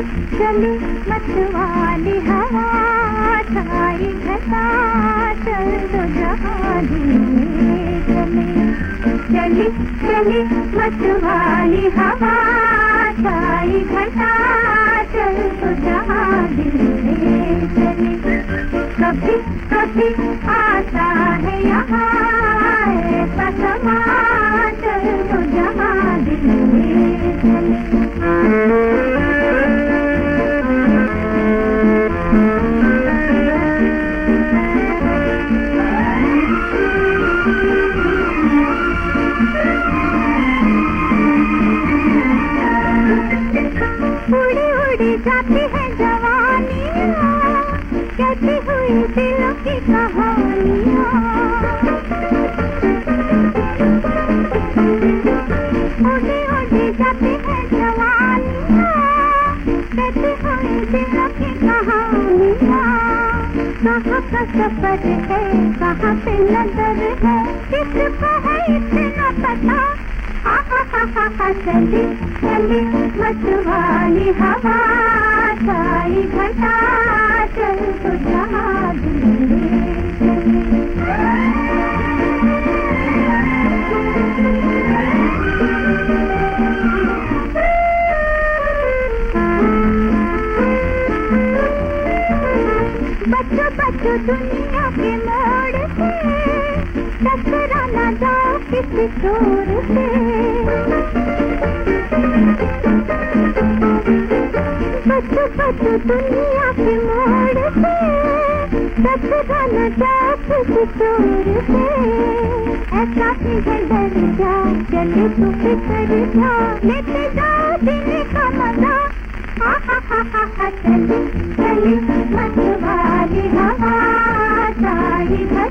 चली मतवाली हवा छाई घटा चल तो जहाँ चले। चली मतवाली हवा छाई घटा चल तो जहाँ कभी कभी आता है यहाँ उड़ी जाती है कहती हुई दिलों की कहानियाँ। जाती है जवानियाँ। कहती हुई दिलों की कहानियाँ। कहाँ सफ़र है, कहाँ पे नज़र है, किस है चली चली मतवाली हवा छाई घटा चल तो जहाँ बच्चों बच्चों, दुनिया के मोड़ से टकरा ना जाओ किसी चोर से। बच्चों बच्चों दुनिया के मोड़ से। टकरा ना जाओ किसी चोर से। ऐसा तुझे डर जा चले तू फिकर जा लेते जाओ जीने का मज़ा। हा हा हा हा हा। सारी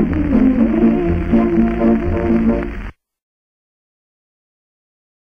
Thank you.